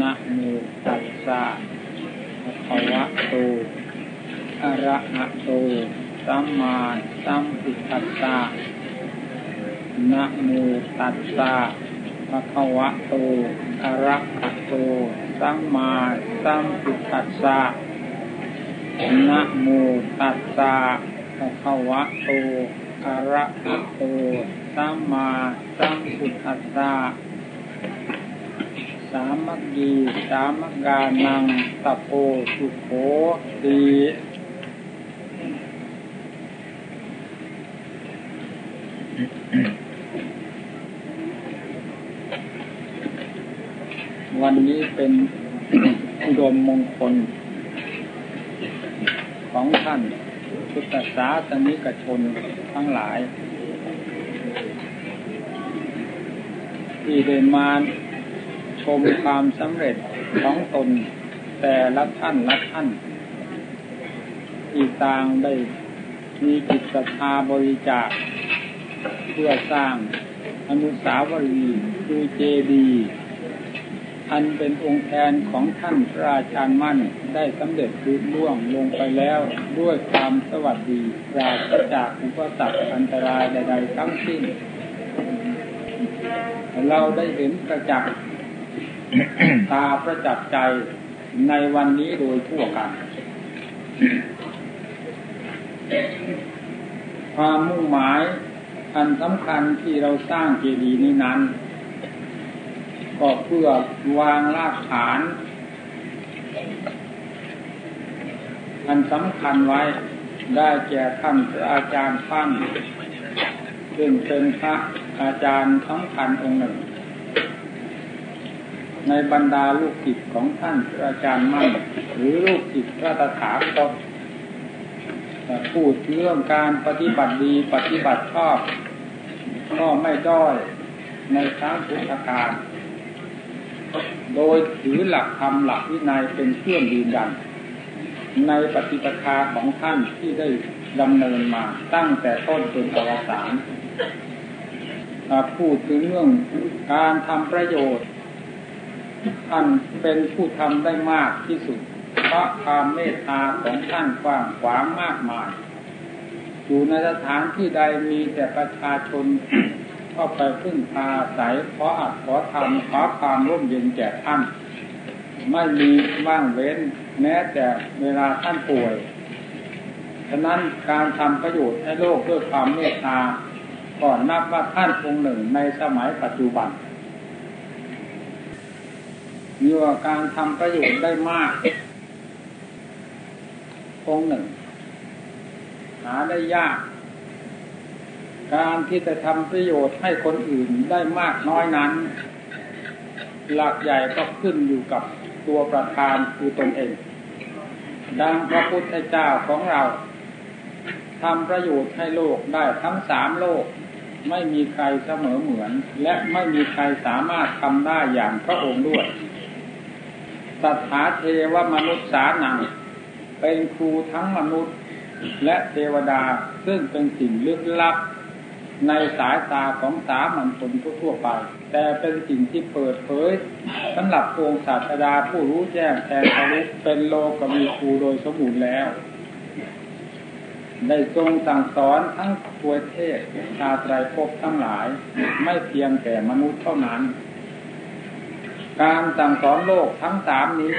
นะโมตัสสะภะคะวะโต อะระหะโต สัมมาสัมพุทธัสสะนะโมตัสสะภะคะวะโต อะระหะโต สัมมาสัมพุทธัสสะนะโมตัสสะภะคะวะโต อะระหะโต สัมมาสัมพุทธัสสะสามัคคีสามัคกานังตะโพสุโขตีวันนี้เป็นอุดมมงคล ของท่านพุทธศาสนิกชนทั้งหลาย ที่ได้มาชมความสำเร็จของตนแต่ละท่านละท่านที่ต่างได้มีจิตศรัทธาบริจาค เพื่อสร้างอนุสาวรีย์คือเจดีย์อันเป็นองค์แทนของท่านพระราชามั่นได้สำเร็จรุล่วงลงไปแล้วด้วยความสวัสดีปราศจากอุปสรรคอันตรายใด ๆ ทั้งสิ้น เราได้เห็นประจักษ์ตาประจักษ์ใจในวันนี้โดยทั่วกัน ความมุ่งหมายอันสำคัญที่เราสร้างเจดีย์นี้นั้น ก็เพื่อวางรากฐาน อันสำคัญไว้ได้แก่ท่านพระอาจารย์ฟั่น ซึ่งเป็นพระอาจารย์สำคัญองค์หนึ่ง ในบรรดาลูกศิษย์ของท่านอาจารย์มั่นหรือลูกศิษย์พระตถาคตพูดเรื่องการปฏิบัติดีปฏิบัติชอบก็ไม่ด้อยในครั้งพุทธกาลโดยถือหลักธรรมหลักวินัยเป็นเครื่องยืนยัน ในปฏิปทาของท่านที่ได้ดำเนินมาตั้งแต่ต้นจนอวสาน พูดถึงเรื่องการทำประโยชน์ ท่านเป็นผู้ทำได้มากที่สุด เพราะความเมตตาของท่านกว้างขวางมากมาย อยู่ในสถานที่ใดมีแต่ประชาชนก็ไปพึ่งพาสายขออัดขอทำขอความร่มเย็นแก่ท่าน ไม่มีว่างเว้น แม้แต่เวลาท่านป่วย ฉะนั้นการทำประโยชน์ให้โลกด้วยความเมตตา ก่อนนับว่าท่านองค์หนึ่งในสมัยปัจจุบันมีว่าการทำประโยชน์ได้มาก องค์หนึ่ง หาได้ยาก การที่จะทำประโยชน์ให้คนอื่นได้มากน้อยนั้น หลักใหญ่ก็ขึ้นอยู่กับตัวประธานคือตนเอง ดังพระพุทธเจ้าของเราทำประโยชน์ให้โลกได้ทั้งสามโลก ไม่มีใครเสมอเหมือน และไม่มีใครสามารถทำได้อย่างพระองค์ด้วยสัทธาเทวมนุษย์สานังเป็นครูทั้งมนุษย์ และเทวดาซึ่งเป็นสิ่งลึกลับ ในสายตาของสามัญชนทั่วไป แต่เป็นสิ่งที่เปิดเผยสำหรับองค์ศาสดาผู้รู้แจ้งแทนทะลุเป็นโลกมีครูโดยสมบูรณ์แล้ว ได้ทรงสั่งสอนทั้งตัวเทศชาตรายภพทั้งหลาย ไม่เพียงแต่มนุษย์เท่านั้น การสั่งสอนโลกทั้งสามนี้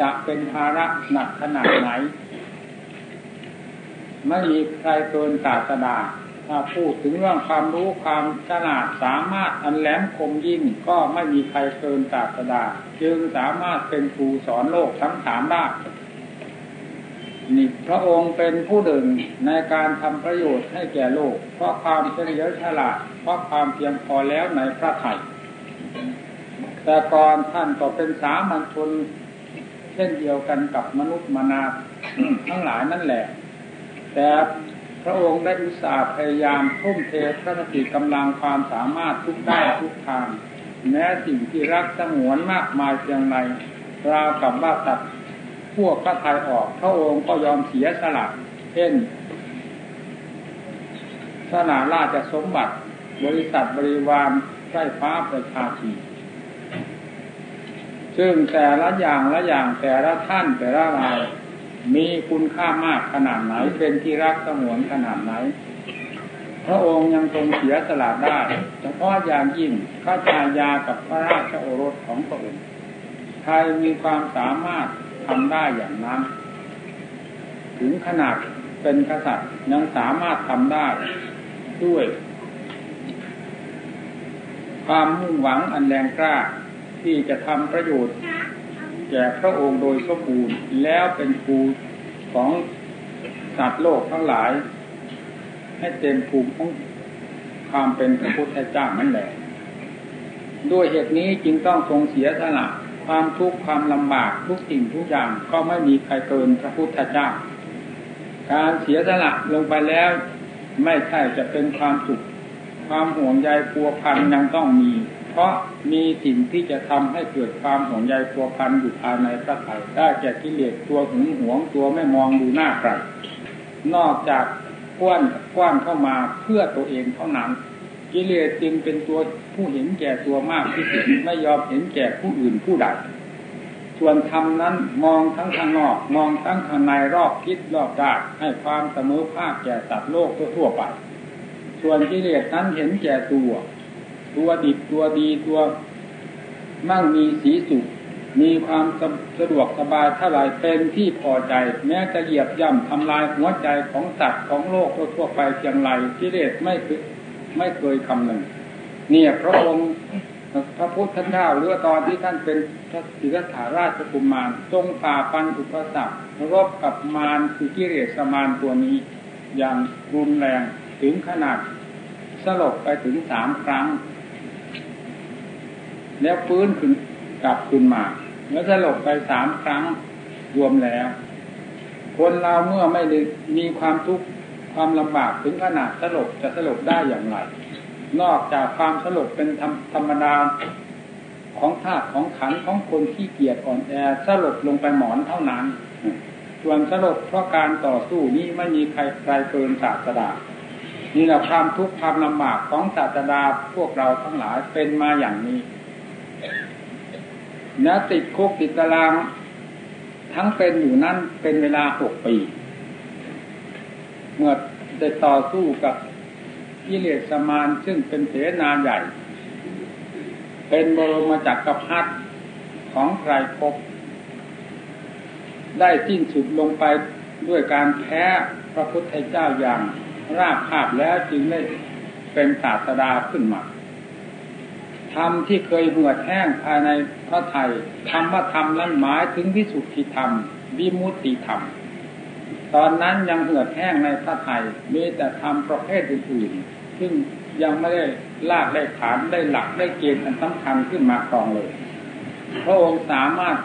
จะเป็นภาระหนักขนาดไหน ไม่มีใครเกินศาสดาถ้าพูดถึงเรื่องความรู้ความฉลาดสามารถอันแหลมคมยิ่งก็ไม่มีใครเกินศาสดา จึงสามารถเป็นครูสอนโลกทั้งสามได้ นี่พระองค์เป็นผู้หนึ่งในการทำประโยชน์ให้แก่โลก เพราะความเฉลียวฉลาด เพราะความเพียงพอแล้วในพระไถ่แต่ก่อนท่านก็เป็นสามัญชนเช่นเดียวกันกับมนุษย์มนาทั้งหลายนั่นแหละ แต่พระองค์ได้อุตส่าห์พยายามทุ่มเทพระสติกำลังความสามารถทุกด้านทุกทางแม้สิ่งที่รักสงวนมากมายเพียงไรราวกับว่าตัด พวกพระไทยออก พระองค์ก็ยอมเสียสละเช่นสนาราชสมบัติ บริษัทบริวารใกล้ฟ้าประชาชีซึ่งแต่ละอย่างละอย่างแต่ละท่านแต่ละรายมีคุณค่ามากขนาดไหน เป็นที่รักสงวนขนาดไหน พระองค์ยังทรงเสียสละได้เฉพาะอย่างยิ่งข้าชายากับพระราชโอรสของพระองค์ใครมีความสามารถ ทำได้อย่างนั้น ถึงขนาดเป็นกษัตริย์ยังสามารถทำได้ด้วย ความมุ่งหวังอันแรงกล้าที่จะทำประโยชน์แก่พระองค์โดยสมบูรณ์แล้วเป็นครูของสัตว์โลกทั้งหลาย ให้เต็มภูมิของความเป็นพระพุทธเจ้านั่นแหละด้วยเหตุนี้จึงต้องทรงเสียสละ ความทุกข์ความลำบากทุกสิ่งทุกอย่างก็ไม่มีใครเกินพระพุทธเจ้า การเสียสละลงไปแล้ว ไม่ใช่จะเป็นความสุขความห่วงใยปัวพันยังต้องมี เพราะมีสิ่งที่จะทำให้เกิดความห่วงใยตัวพันอยู่ภายในพระไถ่ได้แก่กิเลสตัวหึงหวงตัวไม่มองดูหน้าใครนอกจากกว้านกว้านเข้ามาเพื่อตัวเองเท่านั้น กิเลสจึงเป็นตัวผู้เห็นแก่ตัวมากที่สุดไม่ยอมเห็นแก่ผู้อื่นผู้ใดส่วนธรรมนั้นมองทั้งข้างนอก มองทั้งข้างในรอบคิดรอบด้านให้ความเสมอภาคแก่สัตว์โลกทั่วไป ส่วนกิเลสนั้นเห็นแก่ตัว ตัวดิบตัวดีตัวมั่งมีสีสุขมีความสะดวกสบายเท่าไรเป็นที่พอใจ แม้จะเหยียบย่ำทำลายหัวใจของสัตว์ของโลกทั่วไปเพียงไรกิเลสไม่ ไม่เคยคำหนึ่งเนี่ยพระองค์พระพุทธเจ้าหรือตอนที่ท่านเป็นพระศิรธาราชกุมารทรงฝ่าฟันอุปสรรครบกับมารคือกิเลสมารตัวนี้ อย่างรุนแรงถึงขนาดสลบไปถึงสามครั้ง แล้วฟื้นขึ้นกลับขึ้นมา แล้วสลบไปสามครั้งรวมแล้ว คนเราเมื่อไม่ได้มีความทุกข์ ความลำบากถึงขนาดสลบจะสลบได้อย่างไร นอกจากความสลบเป็นธรรมธรมดาของธาตุของขันของคนที่เกียจอ่อนแอสลบลงไปหมอนเท่านั้น ส่วนสลบเพราะการต่อสู้นี้ไม่มีใครใครเกินศาสดา นี่แหละความทุกข์ความลำบากของศาสดาพวกเราทั้งหลายเป็นมาอย่างนี้แล้วติดคุกติดตาราง ทั้งเป็นอยู่นั้นเป็นเวลาหกปี เมื่อได้ต่อสู้กับกิเลสมารซึ่งเป็นเสนาใหญ่ เป็นบรมจักรพรรดิของใครภพได้สิ้นสุดลงไปด้วยการแพ้พระพุทธเจ้าอย่างราบคาบแล้วจึงได้เป็นศาสดาขึ้นมาธรรมที่เคยเหือดแห้งภายในพระไทยธรรมธรรมนั้นหมายถึงวิสุทธิธรรม วิมุตติธรรม ตอนนั้นยังเหือดแห้งในพระไทยมีแต่ธรรมประเภทอื่นๆซึ่งยังไม่ได้ลากได้ฐานได้หลักได้เกณฑ์อันสำคัญขึ้นมาครองเลย พระองค์สามารถ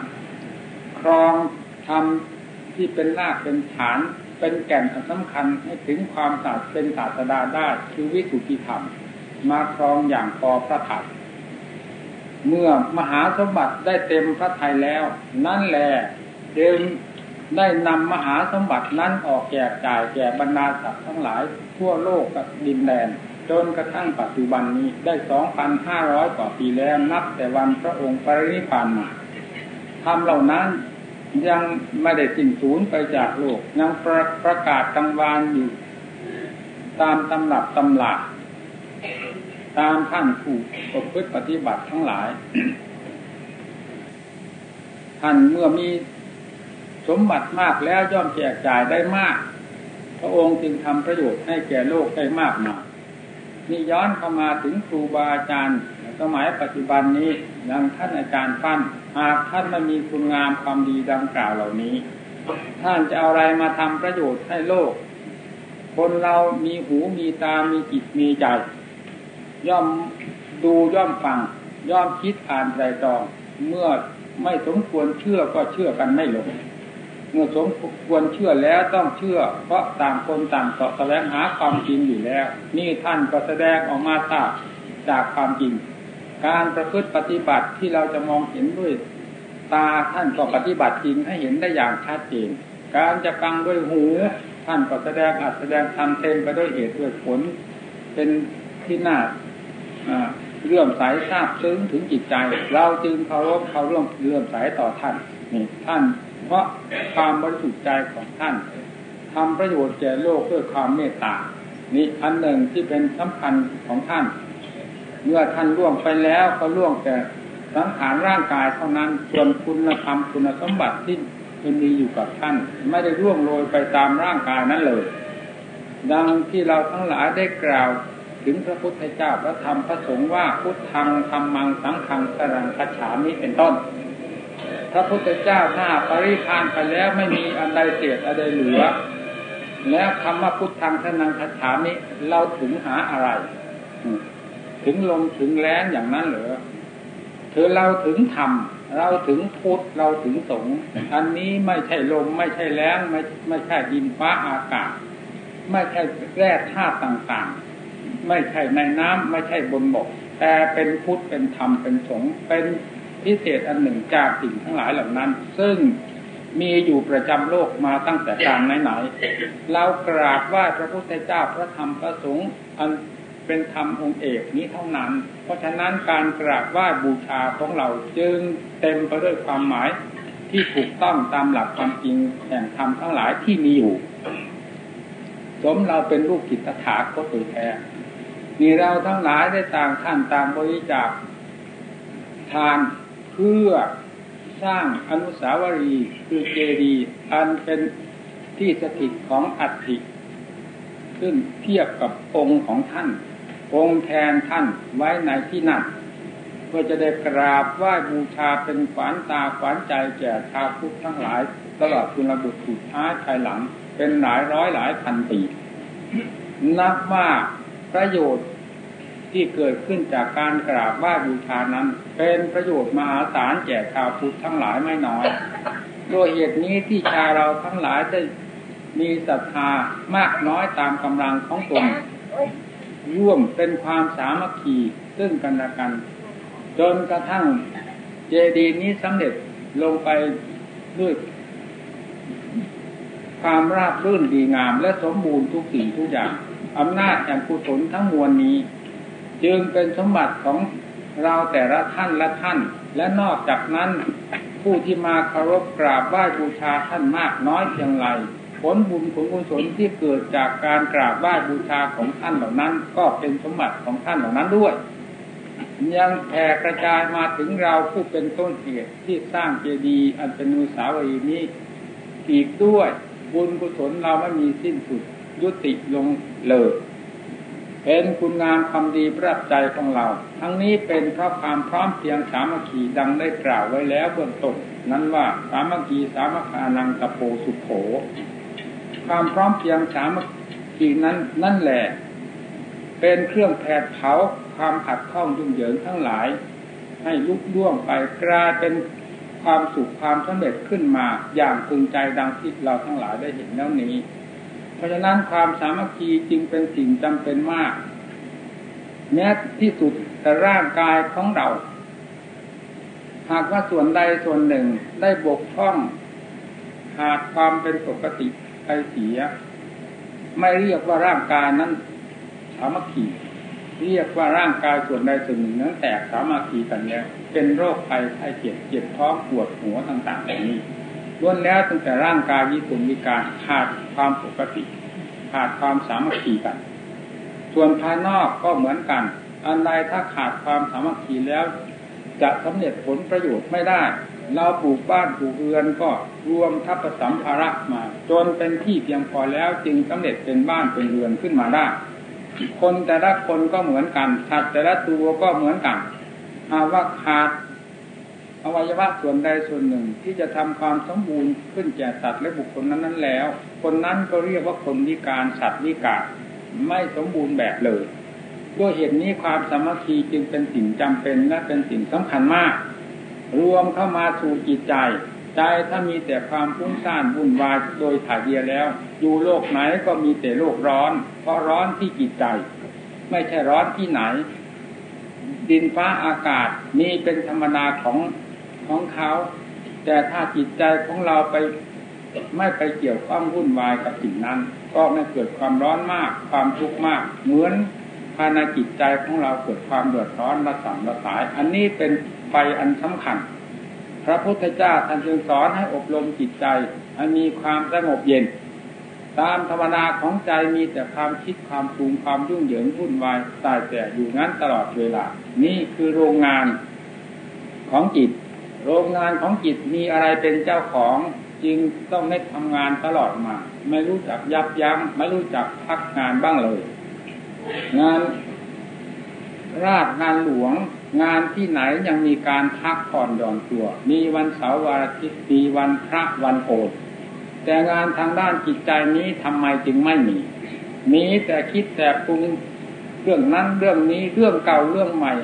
ครองธรรมที่เป็นรากเป็นฐานเป็นแก่นอันสำคัญให้ถึงความศาสตร์เป็นศาสดาได้คือวิสุทธิธรรม มาครองอย่างพอพระทัยเมื่อมหาสมบัติได้เต็มพระทัยแล้ว นั่นแหละเดิม ได้นำมหาสมบัตินั้นออกแจกจ่ายแก่บรรดาสัตว์ทั้งหลายทั่วโลกกับดินแดน จนกระทั่งปัจจุบันนี้ได้สองพันห้าร้อยกว่าปีแล้วนับแต่วันพระองค์ปรินิพพานมาทำเหล่านั้นยังไม่ได้สิ้นสูญไปจากโลก ยังประประกาศตังวานอยู่ ตามตำรับตำหลาตามท่านผู้ประพฤติปฏิบัติทั้งหลายท่านเมื่อมี สมบัติมากแล้วย่อมแจกจ่ายได้มาก พระองค์จึงทำประโยชน์ให้แก่โลกได้มากมายนี่ย้อนเข้ามาถึงครูบาอาจารย์สมัยปัจจุบันนี้ยังท่านอาจารย์ฟั่นหากท่านไม่มีคุณงามความดีดังกล่าวเหล่านี้ ท่านจะเอาอะไรมาทำประโยชน์ให้โลก คนเรามีหูมีตา มีจิตมีใจ ย่อมดูย่อมฟัง ย่อมคิดอ่านใจตอง เมื่อไม่สมควรเชื่อก็เชื่อกันไม่ลง เมื่อสมควรเชื่อแล้วต้องเชื่อ เพราะต่างคนต่างสาะแสวงหาความจริงอยู่แล้ว นี่ท่านก็แสดงออกมาจากจากความจริง การประพฤติปฏิบัติที่เราจะมองเห็นด้วย ตาท่านก็ปฏิบัติจริงให้เห็นได้อย่างชัดเจนการจะฟังด้วยหู ท่านก็แสดงอัดแสดงทำเต็มไปด้วยเหตุด้วยผล เป็นที่น่าเลื่อมใสทราบซึ้งถึงจิตใจ เราจึงเคารพเขาร่วมเลื่อมใสต่อท่านนี่ท่าน เพราะความบริสุทธิ์ใจของท่านทำประโยชน์แก่โลกด้วยความเมตตานี่อันหนึ่งที่เป็นสำคัญของท่าน เมื่อท่านล่วงไปแล้วก็ล่วงแต่สังขารร่างกายเท่านั้นส่วนคุณธรรมคุณสมบัติที่มันมีอยู่กับท่าน ไม่ได้ร่วงโรยไปตามร่างกายนั้นเลย ดังที่เราทั้งหลายได้กล่าวถึงพระพุทธเจ้าพระธรรมพระสงฆ์ว่าพุทธังธรรมังสังฆังสรังคัจฉามิเป็นต้น ระพุทธเจ้าถ้าปริพานไปแล้วไม่มีอันใดเศษอะไรเหลือ แล้วคำว่าพุทธังสรังคัจฉามิเราถึงหาอะไร ถึงลมถึงแรงอย่างนั้นเหรอคือเราถึงธรรมเราถึงพุทธเราถึงสงฆ์อันนี้ไม่ใช่ลมไม่ใช่แรงไม่ไม่ใช่ดินฟ้าอากาศ ไม่ใช่แร่ธาตุต่างๆ ไม่ใช่ในน้ำไม่ใช่บนบก แต่เป็นพุทธเป็นธรรมเป็นสงฆ์เป็น พิเศษอันหนึ่งจากสิ่งทั้งหลายเหล่านั้น ซึ่งมีอยู่ประจำโลกมาตั้งแต่การไหนๆเรากราบไหว้พระพุทธเจ้าพระธรรมพระสงฆ์อันเป็นธรรมองค์เอกนี้เท่านั้น เพราะฉะนั้นการกราบไหว้บูชาของเราจึงเต็มไปด้วยความหมายที่ถูกต้องตามหลักความจริงแห่งธรรมทั้งหลายที่มีอยู่ สมเราเป็นลูกกิตถาคตโดยแท้มีเราทั้งหลายได้ต่างท่านต่างบริจาคทาน เพื่อสร้างอนุสาวรีย์คือเจดีย์อันเป็นที่สถิตของอัฐิขึ้นเทียบกับองค์ของท่าน องค์แทนท่านไว้ในที่นั่นเพื่อจะได้กราบไหว้บูชาเป็นขวัญตาขวัญใจแก่ชาวพุทธทั้งหลาย ตลอดคุณบุตรถูกท้าภายหลัง เป็นหลายร้อยหลายพันปี นับว่าประโยชน์ ที่เกิดขึ้นจากการกราบไหว้บูชานั้น เป็นประโยชน์มหาศาลแก่ชาวพุทธทั้งหลายไม่น้อยโดยเหตุนี้ที่ชาเราทั้งหลายได้มีศรัทธามากน้อยตามกำลังของตนร่วมเป็นความสามัคคีซึ่งกันและกัน จนกระทั่งเจดีย์นี้สำเร็จลงไปด้วยความราบรื่นดีงามและสมบูรณ์ทุกสิ่งทุกอย่างอำนาจแห่งกุศลทั้งมวลนี้ จึงเป็นสมบัติของเราแต่ละท่านละท่าน และนอกจากนั้น ผู้ที่มาเคารพกราบไหว้บูชาท่านมากน้อยเพียงไรผลบุญผลกุศลที่เกิดจากการกราบไหว้บูชาของท่านเหล่านั้น ก็เป็นสมบัติของท่านเหล่านั้นด้วย ยังแผ่กระจายมาถึงเราผู้เป็นต้นเหตุที่สร้างเจดีย์อันเป็นนุสาวรีย์นี้อีกด้วยบุญกุศลเราไม่มีสิ้นสุดยุติลงเลย เป็นคุณงามความดีประทับใจของเรา ทั้งนี้เป็นเพราะความพร้อมเพียงสามัคคีดังได้กล่าวไว้แล้วเบื้องต้นนั้นว่าสามัคคีสามัคคานังตะโปสุขโข ความพร้อมเพียงสามัคคีนั้นนั่นแหละ เป็นเครื่องแผดเผาความขัดข้องยุ่งเหยิงทั้งหลาย ให้ลุกล่วงไปกลายเป็นความสุขความสำเร็จขึ้นมาอย่างพึงใจดังที่เราทั้งหลายได้เห็นแล้วนี้ เพราะฉะนั้นความสามัคคีจึงเป็นสิ่งจำเป็นมากแม้ที่สุดแต่ร่างกายของเรา หากว่าส่วนใดส่วนหนึ่งได้บกพร่องหากความเป็นปกติไปเสีย ไม่เรียกว่าร่างกายนั้นสามัคคีเรียกว่าร่างกายส่วนใดส่วนหนึ่งนั้นแตกสามัคคีกันแล้วเป็นโรคภัยไข้เจ็บเจ็บท้องปวดหัวต่างๆแบบนี้ ล้วนแล้วตั้งแต่ร่างกายวิตุมีการขาดความปกติ ขาดความสามัคคีกัน ส่วนภายนอกก็เหมือนกัน อันใดถ้าขาดความสามัคคีแล้ว จะสำเร็จผลประโยชน์ไม่ได้ เราปลูกบ้านปลูกเรือนก็รวมทัพสัมภาระมา จนเป็นที่เพียงพอแล้วจึงสำเร็จเป็นบ้านเป็นเรือนขึ้นมาได้ คนแต่ละคนก็เหมือนกันสัตว์แต่ละตัวก็เหมือนกันหากว่าขาด อวัยวะส่วนใดส่วนหนึ่งที่จะทำความสมบูรณ์ขึ้นแก่สัตว์และบุคคลนั้นนั้นแล้ว คนนั้นก็เรียกว่าคนวิการสัตว์วิการไม่สมบูรณ์แบบเลยด้วยเหตุนี้ความสามัคคีจึงเป็นสิ่งจำเป็นและเป็นสิ่งสำคัญมาก รวมเข้ามาสู่จิตใจ ใจถ้ามีแต่ความฟุ้งซ่านวุ่นวายโดยถ่ายเดียแล้ว อยู่โลกไหนก็มีแต่โลกร้อน เพราะร้อนที่จิตใจ ไม่ใช่ร้อนที่ไหน ดินฟ้าอากาศมีเป็นธรรมดาของ ของเขา แต่ถ้าจิตใจของเราไปไม่ไปเกี่ยวข้องวุ่นวายกับสิ่งนั้น ก็ไม่เกิดความร้อนมาก ความทุกข์มาก เหมือนภายในจิตใจของเราเกิดความเดือดร้อนระสำระสาย อันนี้เป็นไฟอันสำคัญ พระพุทธเจ้าท่านจึงสอนให้อบรมจิตใจให้มีความสงบเย็น ตามธรรมดาของใจมีแต่ความคิดความปรุงความยุ่งเหยิงวุ่นวายตายแต่อยู่งั้นตลอดเวลา นี่คือโรงงานของจิต โรงงานของจิตมีอะไรเป็นเจ้าของจึงต้องเน้ทำงานตลอดมา ไม่รู้จักยับยัง้งไม่รู้จักพักงานบ้างเลย งานราชงานหลวง งานที่ไหนยังมีการพักผ่อนหย่อนตัว มีวันเสาร์วันอาทิตย์มีวันพระวันโกนแต่งานทางด้านจิตใจนี้ทำไมจึงไม่มี มีแต่คิดแต่ปรุงเรื่องนั้นเรื่องนี้เรื่องเก่าเรื่องใหม่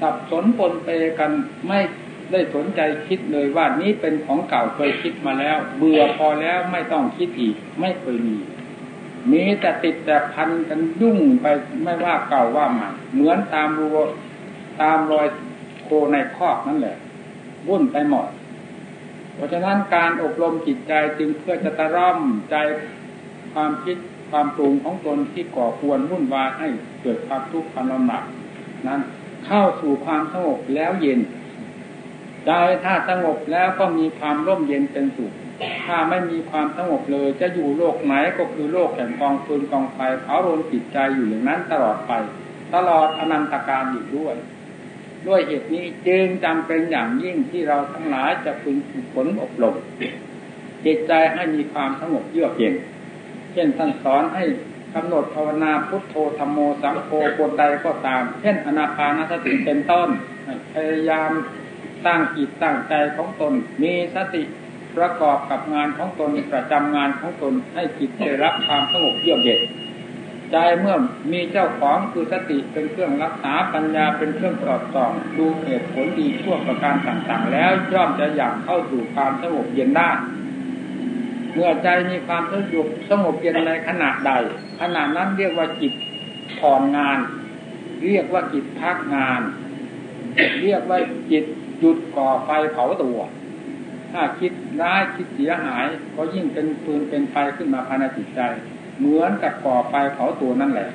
สับสนปนเปกันไม่ ได้สนใจคิดเลยว่านี้เป็นของเก่าเคยคิดมาแล้ว เบื่อพอแล้วไม่ต้องคิดอีก ไม่เคยมีมีแต่ติดแต่พันกันยุ่งไปไม่ว่าเก่าว่าใหม่เหมือนตามรัวตามรอยโคในคอกนั่นแหละวุ่นไปหมดเพราะฉะนั้นการอบรมจิตใจจึงเพื่อจะตะร่อมใจความคิดความปรุงของตนที่ก่อควรวุ่นวายให้เกิดความทุกข์ความลำบากนั้นเข้าสู่ความสงบแล้วเย็น ใจถ้าสงบแล้วก็มีความร่มเย็นเป็นสุข ถ้าไม่มีความสงบเลย จะอยู่โลกไหนก็คือโลกแห่งกองฟืนกองไฟเผาโรนจิตใจอยู่อย่างนั้นตลอดไป ตลอดอนันตการอยู่ด้วย ด้วยเหตุนี้จึงจำเป็นอย่างยิ่งที่เราทั้งหลายจะพึงฝึกฝนอบรมจิตใจให้มีความสงบเยือกเย็น เช่นท่านสอนให้กำหนดภาวนาพุทโธธรรมโมสังโฆบทใดก็ตาม เช่นอนาปานสติเป็นต้นพยายาม ตั้งจิตตั้งใจของตน มีสติประกอบกับงานของตนประจำงานของตนให้จิตได้รับความสงบเยือกเย็นใจเมื่อมีเจ้าของคือสติเป็นเครื่องรักษาปัญญาเป็นเครื่องสอดส่องดูเหตุผลดีชั่วประการต่างๆ แล้วย่อมจะอยากเข้าสู่ความสงบเย็นได้เมื่อใจมีความสงบสงบเย็นในขณะใดขณะนั้นเรียกว่าจิตถอนงาน เรียกว่าจิตพักงาน เรียกว่าจิต หยุดก่อไฟเผาตัว ถ้าคิดร้ายคิดเสียหาย ก็ยิ่งเป็นฟืนเป็นไฟขึ้นมาภายในจิตใจ เหมือนกับก่อไฟเผาตัวนั่นแหละ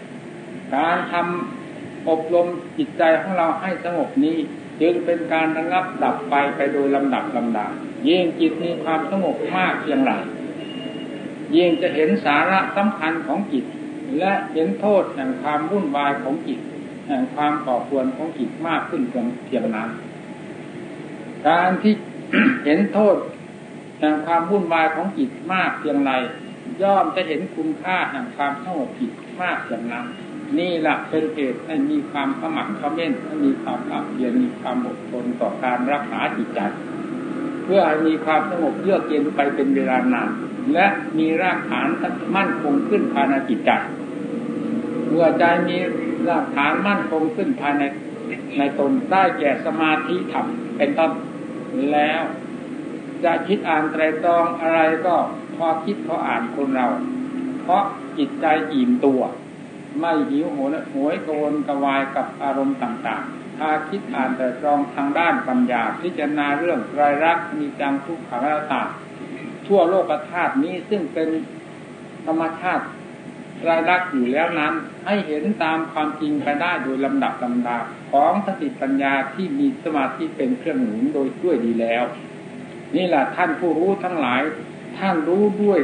การทำอบรมจิตใจของเราให้สงบนี้ จึงเป็นการระงับดับไฟไปโดยลำดับลำดับยิ่งจิตมีความสงบมากเพียงไรยิ่งจะเห็นสาระสำคัญของจิต และเห็นโทษแห่งความวุ่นวายของจิตแห่งความก่อควรของจิตมากขึ้นเพียงนั้น การที่เห็นโทษแห่งความวุ่นวายของจิตมากเพียงไรย่อมจะเห็นคุณค่าแห่งความสงบจิตมากอย่างนั้นนี่แหละเป็นเหตุให้มีความสมัครเขม้นให้มีความขับเพียรมีความอดทนต่อการรักษาจิตใจ เพื่อให้มีความสงบเยือกเย็นไปเป็นเวลานานและมีรากฐานมั่นคงขึ้นภายในจิตใจเมื่อใจมีรากฐานมั่นคงขึ้นภายในในตนได้แก่สมาธิธรรม เป็นต้นแล้วจะคิดอ่านไตรตรองอะไรก็พอคิดพออ่านคนเรา เพราะจิตใจอิ่มตัว ไม่หิวโหยหวยโกนกวายกับอารมณ์ต่างๆ ถ้าคิดอ่านแต่ตรองทางด้านปัญญาพิจารณาเรื่องรายรักมีจังทุกขังตาทั่วโลกธาตุนี้ซึ่งเป็นธรรมชาติ รายลักษณ์อยู่แล้วนั้น ให้เห็นตามความจริงไปได้โดยลำดับลำดาของสติปัญญาที่มีสมาธิเป็นเครื่องหนุนโดยด้วยดีแล้ว นี่แหละท่านผู้รู้ทั้งหลาย ท่านรู้ด้วย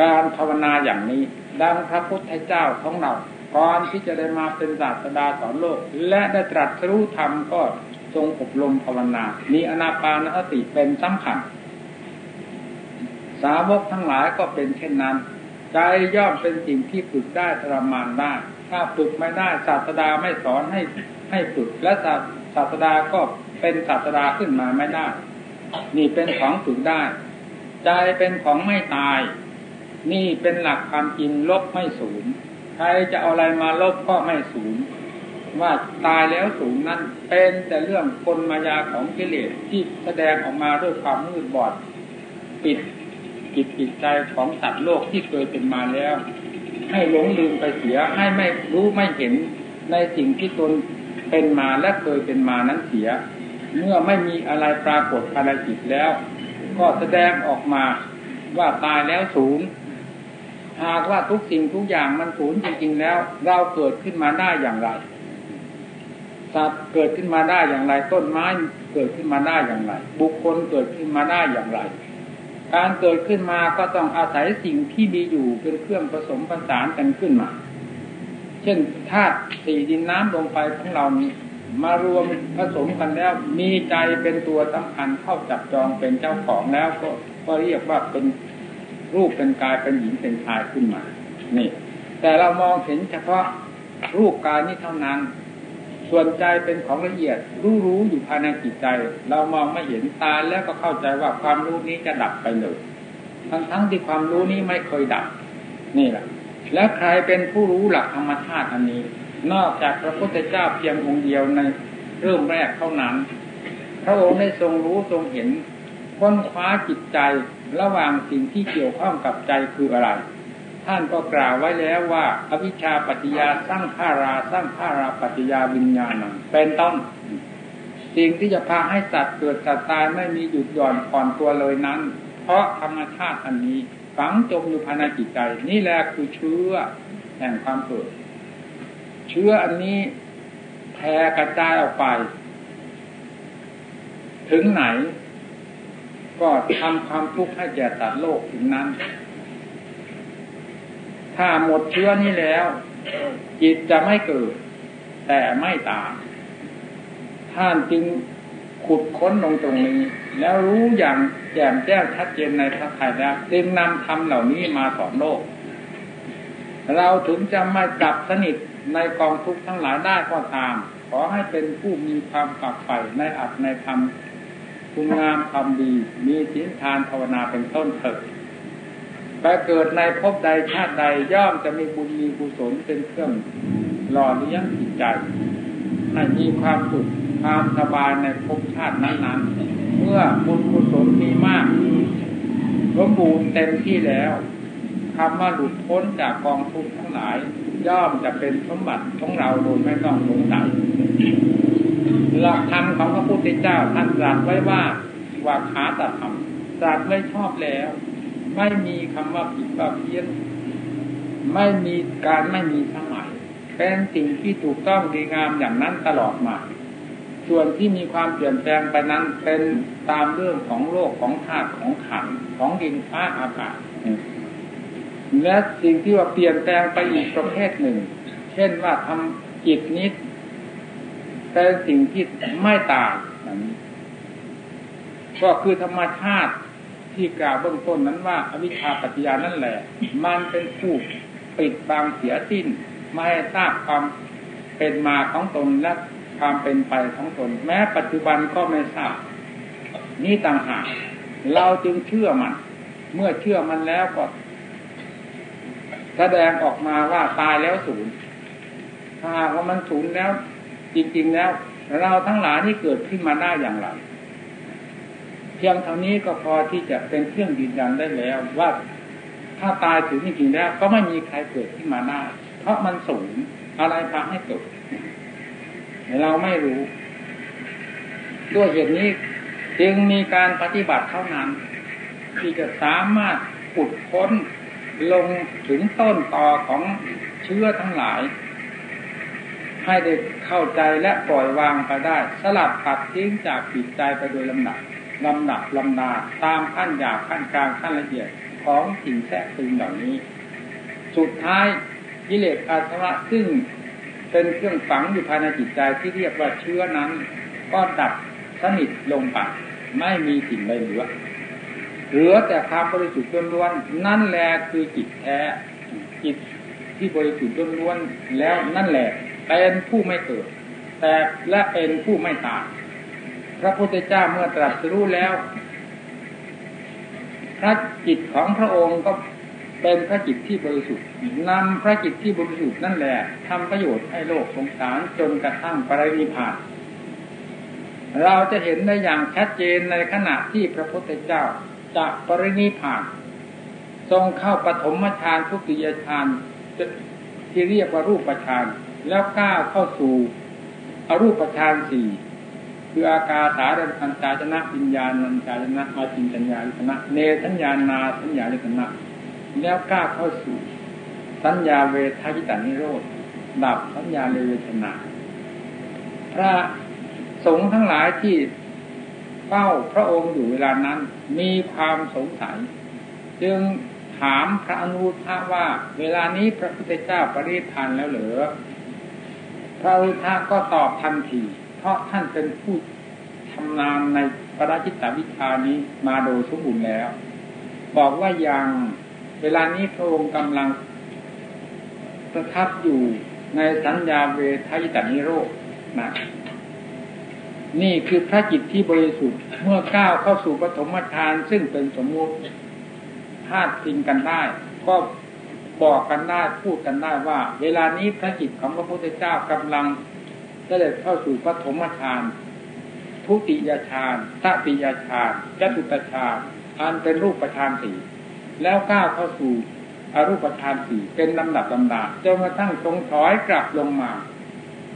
การภาวนาอย่างนี้ ดังพระพุทธเจ้าของเราก่อนที่จะได้มาเป็นศาสดาสอนโลก และได้ตรัสรู้ธรรมก็ทรงอบรมภาวนา มีอนาปานสติเป็นสำคัญ สาวกทั้งหลายก็เป็นเช่นนั้น ใจย่อมเป็นสิ่งที่ฝึกได้ทรมานได้ถ้าฝึกไม่ได้ศาสดาไม่สอนให้ให้ฝึกและศาสดาก็เป็นศาสดาขึ้นมาไม่ได้ นี่เป็นของฝึกได้ ใจเป็นของไม่ตาย นี่เป็นหลักความจริงลบไม่สูญใครจะเอาอะไรมาลบก็ไม่สูญว่าตายแล้วสูญนั้นเป็นแต่เรื่องคนมายาของกิเลสที่แสดงออกมาด้วยความมืดบอด ปิด จิตจิตใจของสัตว์โลกที่เคยเป็นมาแล้ว ให้หลงลืมไปเสียให้ไม่รู้ไม่เห็นในสิ่งที่ตนเป็นมาและเคยเป็นมานั้นเสีย เมื่อไม่มีอะไรปรากฏภายในจิตแล้ว ก็แสดงออกมาว่าตายแล้วสูญหากว่าทุกสิ่งทุกอย่างมันสูญจริงๆแล้ว เราเกิดขึ้นมาได้อย่างไรสัตว์เกิดขึ้นมาได้อย่างไร ต้นไม้เกิดขึ้นมาได้อย่างไร บุคคลเกิดขึ้นมาได้อย่างไร การเกิดขึ้นมาก็ต้องอาศัยสิ่งที่มีอยู่เป็นเครื่องผสมผสานกันขึ้นมา เช่นธาตุสี่ดินน้ำลมไฟของเรานี้มารวมผสมกันแล้ว มีใจเป็นตัวสำคัญเข้าจับจองเป็นเจ้าของแล้วก็ก็เรียกว่าเป็นรูปเป็นกายเป็นหญิงเป็นชายขึ้นมา นี่ แต่เรามองเห็นเฉพาะรูปกายนี้เท่านั้น ส่วนใจเป็นของละเอียดรู้รู้อยู่ภายในจิตใจ เรามองไม่เห็นตาแล้วก็เข้าใจว่าความรู้นี้จะดับไปเลยทั้งทั้งที่ความรู้นี้ไม่เคยดับ นี่แหละ แล้วใครเป็นผู้รู้หลักธรรมชาติอันนี้ นอกจากพระพุทธเจ้าเพียงองค์เดียวในเริ่มแรกเท่านั้น พระองค์ได้ทรงรู้ทรงเห็นค้นคว้าจิตใจระหว่างสิ่งที่เกี่ยวข้องกับใจคืออะไร ท่านก็กล่าวไว้แล้วว่า อวิชชาปัจจยาสร้างภาราสร้างภาราปัจจยาวิญญาณังเป็นต้นสิ่งที่จะพาให้สัตว์เกิดสัตว์ตายไม่มีหยุดหย่อนผ่อนตัวเลยนั้น เพราะธรรมชาติอันนี้ฝังจมอยู่ภายในจิตใจ นี่แหละคือเชื้อแห่งความเกิด เชื้ออันนี้แผ่กระจายออกไป ถึงไหน ก็ทำความทุกข์ให้แก่สัตว์โลกถึงนั้น ถ้าหมดเชื้อนี้แล้ว จิตจะไม่เกิด แต่ไม่ตายท่านจึงขุดค้นลงตรงนี้ แล้วรู้อย่างแจ่มแจ้งชัดเจนในพระไตรแล้วจึงนำธรรมเหล่านี้มาสอนโลก เราถึงจะไม่จับสนิทในกองทุกข์ทั้งหลายได้ก็ตาม ขอให้เป็นผู้มีความฝักใฝ่ในอัตในธรรมคุณงามความดี มีศีลทานภาวนาเป็นต้นเถิด ไปเกิดในภพใดชาติใดย่อมจะมีบุญมีกุศลเป็นเครื่องหล่อเลี้ยงจิตใจให้มีความสุขความสบายในภพชาตินั้นๆ เมื่อบุญกุศลมีมากสมบูรณ์เต็มที่แล้วคำว่าหลุดพ้นจากกองทุกข์ทั้งหลาย ย่อมจะเป็นสมบัติของเราโดยไม่ต้องสงสัยหลักธรรมของพระพุทธเจ้าท่านตรัสไว้ว่าว่าขาตัดธรรมตรัสไม่ชอบแล้ว ไม่มีคำว่าผิดว่าเพี้ยน ไม่มีการไม่มีสมัย เป็นสิ่งที่ถูกต้องดีงามอย่างนั้นตลอดมา ส่วนที่มีความเปลี่ยนแปลงไปนั้นเป็นตามเรื่องของโลกของธาตุของขันของดินฟ้าอากาศและสิ่งที่ว่าเปลี่ยนแปลงไปอีกประเภทหนึ่ง เช่นว่าทำจิตนิดเป็นสิ่งที่ไม่ต่างก็คือธรรมชาติ ที่กล่าวเบื้องต้นนั้นว่าอวิชชาปัจจยานั่นแหละ มันเป็นผู้ปิดบางเสียสิ้นไม่ให้ทราบความเป็นมาของตนและความเป็นไปของตน แม้ปัจจุบันก็ไม่ทราบนี่ต่างหากเราจึงเชื่อมัน เมื่อเชื่อมันแล้วก็ แสดงออกมาว่าตายแล้วศูนย์ถ้าว่ามันศูนย์แล้ว จริง ๆแล้ว เราทั้งหลายที่เกิดขึ้นมาได้อย่างไร เพียงเท่านี้ก็พอที่จะเป็นเครื่องยืนยันได้แล้วว่าถ้าตายถึงจริงๆแล้ว ก็ไม่มีใครเกิดขึ้นมาได้เพราะมันสูงอะไรพาให้เกิดเราไม่รู้ ด้วยเหตุนี้จึงมีการปฏิบัติเท่านั้น ที่จะสามารถขุดค้นลงถึงต้นตอของเชื้อทั้งหลาย ให้ได้เข้าใจและปล่อยวางไปได้ สลับปัดทิ้งจากจิตใจไปโดยลำดับ ลำดับลำดาตามขั้นหยาบขั้นกลางขั้นละเอียดของสิ่งแทรกซึมเหล่านี้ สุดท้ายกิเลสอาสวะซึ่งเป็นเครื่องฝังอยู่ภายในจิตใจที่เรียกว่าเชื้อนั้น ก็ดับสนิทลงไปไม่มีสิ่งใดเหลือเหลือแต่ความบริสุทธิ์ล้วนๆนั่นแหละคือจิตแท้จิตที่บริสุทธิ์ล้วนๆแล้วนั่นแหละเป็นผู้ไม่เกิด แต่และเป็นผู้ไม่ตาย พระพุทธเจ้าเมื่อตรัสรู้แล้ว พระจิตของพระองค์ก็เป็นพระจิตที่บริสุทธิ์นำพระจิตที่บริสุทธิ์นั่นแหละทำประโยชน์ให้โลกสงสารจนกระทั่งปรินิพานเราจะเห็นได้อย่างชัดเจนในขณะที่พระพุทธเจ้าจะปรินิพานทรงเข้าปฐมฌานทุติยฌานที่เรียกว่ารูปฌานแล้วก้าวเข้าสู่อรูปฌานสี่ คืออากาสารันตาจนะปิญญาณัญจาจนะอาจินจัญญาลิกนะเนสัญญานาสัญญาลิกนะแล้วกล้าเข้าสู่ สัญญาเวทายตานิโรธดับสัญญาเวทนา พระสงฆ์ทั้งหลายที่เฝ้าพระองค์อยู่เวลานั้น มีความสงสัย จึงถามพระอนุทะว่า เวลานี้พระพุทธเจ้าปริพันธ์แล้วเหรอพระอนุทะก็ตอบทันที ราะท่านเป็นผู้ชำนาญในพระราชิตวิชานี้มาโดยสมบูรณ์แล้ว บอกว่ายังเวลานี้พระองค์กำลังประทับอยู่ในสัญญาเวทายตานิโรธนะนี่คือพระจิตที่บริสุทธิ์เมื่อก้าวเข้าสู่ปฐมฌานซึ่งเป็นสมมุติพาดพิงกันได้ ก็บอกกันได้พูดกันได้ว่า เวลานี้พระจิตของพระพุทธเจ้ากำลัง เสด็จเข้าสู่ปฐมฌานทุติยฌานตติยฌานจตุตฌานอันเป็นรูปฌานสี่แล้วก้าวเข้าสู่อรูปฌานสี่เป็นลำดับลำดับจนกระทั่งทรงถอยกลับลงมา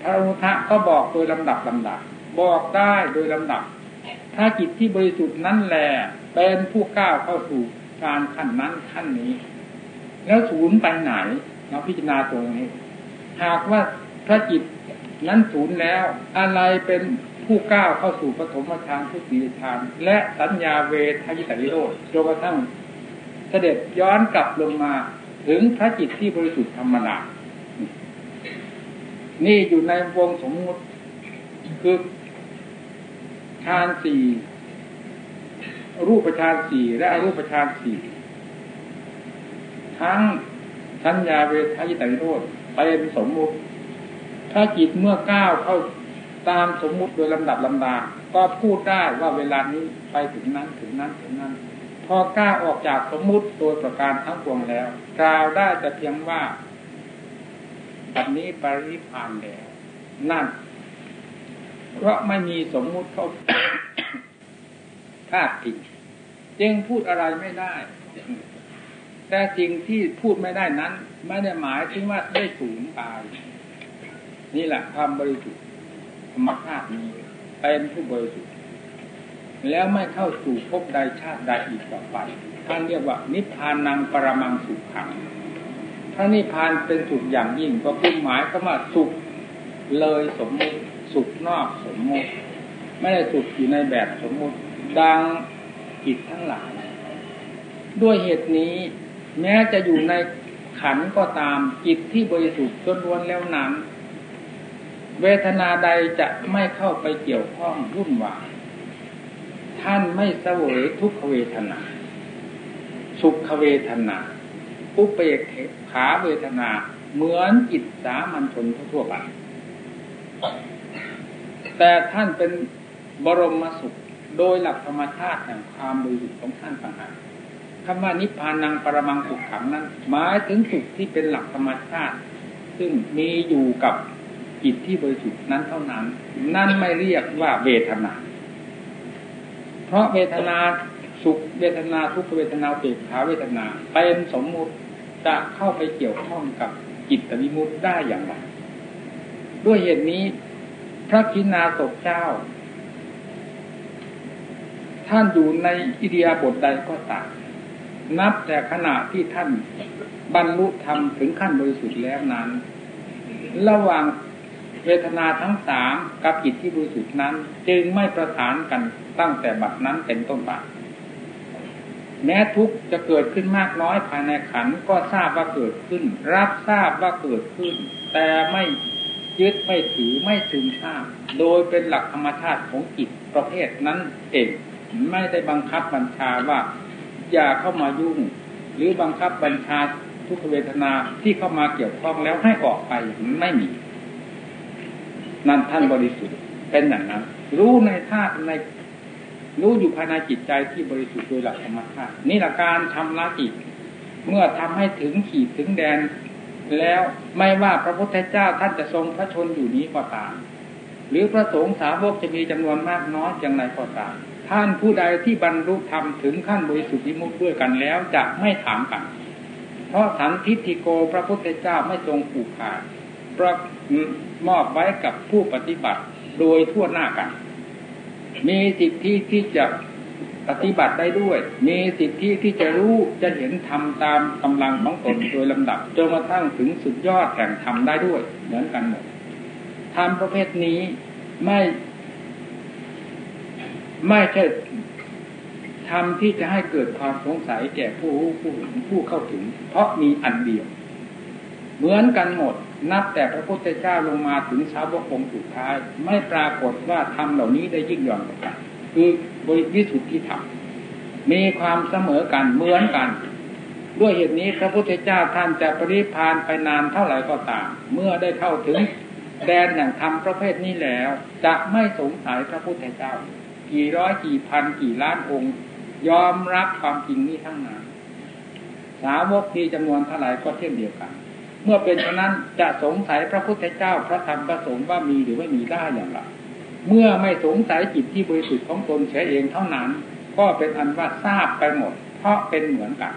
พระอุทะก็บอกโดยลำดับลำดับบอกได้โดยลำดับ ถ้าจิตที่บริสุทธิ์นั้นแหละเป็นผู้ก้าวเข้าสู่การขั้นนั้นขั้นนี้ แล้วศูนย์ไปไหนเราพิจารณาตรงนี้ หากว่าพระจิต นั้นศูนย์แล้ว อะไรเป็นผู้ก้าวเข้าสู่ปฐมฌานทุติยฌานและสัญญาเวทายตริโรธจนกระทั่งเสด็จย้อนกลับลงมาถึงพระจิตที่บริสุทธิ์ธรรมดานี่อยู่ในวงสมมุติคือฌานสี่รูปฌานสี่และอรูปฌานสี่ทั้งสัญญาเวทายตานิโรธเป็นสมมุติ ถ้าจิตเมื่อก้าวเข้าตามสมมุติโดยลำดับลำดา ก็พูดได้ว่าเวลานี้ไปถึงนั้นถึงนั้นถึงนั้น พอก้าวออกจากสมมุติโดยประการทั้งปวงแล้วกล่าวได้แต่เพียงว่าบัดนี้ปริพานแล้วนั่น เพราะไม่มีสมมุติเขาพาดผิดจึงพูดอะไรไม่ได้ แต่สิ่งที่พูดไม่ได้นั้น ไม่ได้หมายถึงว่าได้สูญตาย นี่แหละความบริสุทธิ์ธรรมชาตินี้เป็นผู้บริสุทธิ์แล้วไม่เข้าสู่ภพใดชาติใดอีกต่อไปท่านเรียกว่า นิพพานังปรมังสุขขังพระนิพพานเป็นสุขอย่างยิ่งก็คือหมายก็ว่าสุขเลยสมมติสุขนอกสมมติ ไม่ได้สุขอยู่ในแบบสมมติ ดังจิตทั้งหลาย ด้วยเหตุนี้ แม้จะอยู่ในขันก็ตามจิตที่บริสุทธิ์จนล้วนแล้วนั้น เวทนาใดจะไม่เข้าไปเกี่ยวข้องรุ่นวายท่านไม่เสวยทุกขเวทนา สุขเวทนา อุเปกขาเวทนา เหมือนจิตสามัญชนทั่วไป แต่ท่านเป็นบรมสุขโดยหลักธรรมชาติแห่งความบริสุทธิ์ของท่านต่างหากคำว่านิพพานังปรมังสุขขังนั้น หมายถึงสุขที่เป็นหลักธรรมชาติ ซึ่งมีอยู่กับ จิตที่บริสุทธิ์นั้นเท่านั้น นั่นไม่เรียกว่าเวทนา เพราะเวทนาสุขเวทนาทุกขเวทนาเปรขาเวทนา เป็นสมมุติจะเข้าไปเกี่ยวข้องกับจิตวิมุตได้อย่างไรด้วยเหตุนี้ พระกินาศกเจ้า ท่านอยู่ในอิเดียบทใดก็ตามนับแต่ขณะที่ท่านบรรลุธรรมถึงขั้นบริสุทธิ์แล้วนั้น ระหว่าง เวทนาทั้งสามกับจิตที่บริสุทธิ์นั้น จึงไม่ประสานกันตั้งแต่บัดนั้นเป็นต้นไปแม้ทุกจะเกิดขึ้นมากน้อยภายในขันก็ทราบว่าเกิดขึ้น รับทราบว่าเกิดขึ้น แต่ไม่ยึดไม่ถือไม่ซึมซาบโดยเป็นหลักธรรมชาติของจิตประเภทนั้นเองไม่ได้บังคับบัญชาว่า อย่าเข้ามายุ่ง หรือบังคับบัญชาทุกเวทนาที่เข้ามาเกี่ยวข้องแล้วให้ออกไปไม่มี นั่นท่านบริสุทธิ์เป็นอย่างนั้น รู้ในธาตุใน รู้อยู่ภายในจิตใจที่บริสุทธิ์โดยหลักธรรมชาตินี่หลักการทำละจิตเมื่อทำให้ถึงขีดถึงแดน แล้วไม่ว่าพระพุทธเจ้าท่านจะทรงพระชนอยู่นี้ก็ตาม หรือพระสงฆ์สาวกจะมีจำนวนมากน้อยอย่างไรก็ตามท่านผู้ใดที่บรรลุธรรมถึงขั้นบริสุทธิ์มุขด้วยกันแล้วจะไม่ถามกัน เพราะสันทิฏฐิโกพระพุทธเจ้าไม่ทรงผูกขาด ประมอบไว้กับผู้ปฏิบัติโดยทั่วหน้ากัน มีสิทธิที่จะปฏิบัติได้ด้วย มีสิทธิที่จะรู้จะเห็นธรรมตามกำลังของตนโดยลำดับจนกระทั่งถึงสุดยอดแห่งธรรมได้ด้วย เหมือนกันหมดธรรมประเภทนี้ไม่ ไม่ใช่ธรรมที่จะให้เกิดความสงสัยแก่ผู้ผู้ห็นผู้เข้าถึง เพราะมีอันเดียว เหมือนกันหมด นับแต่พระพุทธเจ้าลงมาถึงสาวกองค์สุดท้าย ไม่ปรากฏว่าธรรมเหล่านี้ได้ยิ่งย่อนกว่ากันคือบริวิสุทธิธรรมมีความเสมอกันเหมือนกัน ด้วยเหตุนี้พระพุทธเจ้าท่านจะปริพานไปนานเท่าไหร่ก็ตาม เมื่อได้เข้าถึงแดนแห่งธรรมประเภทนี้แล้ว จะไม่สงสัยพระพุทธเจ้า กี่ร้อยกี่พันกี่ล้านองค์ ยอมรับความจริงนี้ทั้งนั้นสาวกที่จำนวนเท่าไหร่ก็เช่นเดียวกัน เมื่อเป็นฉะนั้นจะสงสัยพระพุทธเจ้าพระธรรมพระสงฆ์ว่ามีหรือไม่มีได้อย่างไรเมื่อไม่สงสัยจิตที่บริสุทธิ์ของตนเสียเองเท่านั้น ก็เป็นอันว่าทราบไปหมด เพราะเป็นเหมือนกัน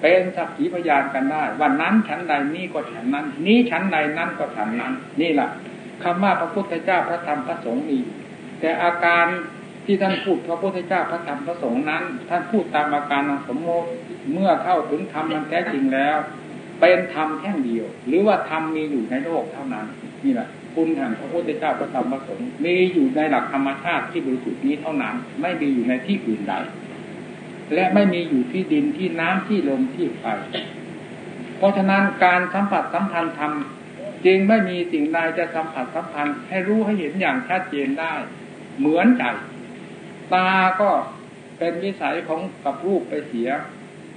เป็นสักขีพยานกันได้ วันนั้นฉันใดนี้ก็ฉันนั้น นี้ฉันใดนั้นก็ฉันนั้น นี่แหละคำว่าพระพุทธเจ้าพระธรรมพระสงฆ์มีแต่อาการที่ท่านพูดพระพุทธเจ้าพระธรรมพระสงฆ์นั้น ท่านพูดตามอาการสมมติเมื่อเข้าถึงธรรมมันแท้จริงแล้ว เป็นธรรมแท่งเดียว หรือว่าธรรมมีอยู่ในโลกเท่านั้นนี่แหละคุณแห่งพระพุทธเจ้าพระธรรมพระสงฆ์มีอยู่ในหลักธรรมชาติที่บริสุทธิ์นี้เท่านั้น ไม่มีอยู่ในที่อื่นใด และไม่มีอยู่ที่ดินที่น้ำที่ลมที่ไฟเพราะฉะนั้นการสัมผัสสัมพันธ์ธรรมจึงไม่มีสิ่งใดจะสัมผัสสัมพันธ์ให้รู้ให้เห็นอย่างชัดเจนได้ เหมือนใจตาก็เป็นวิสัยของกับรูปไปเสีย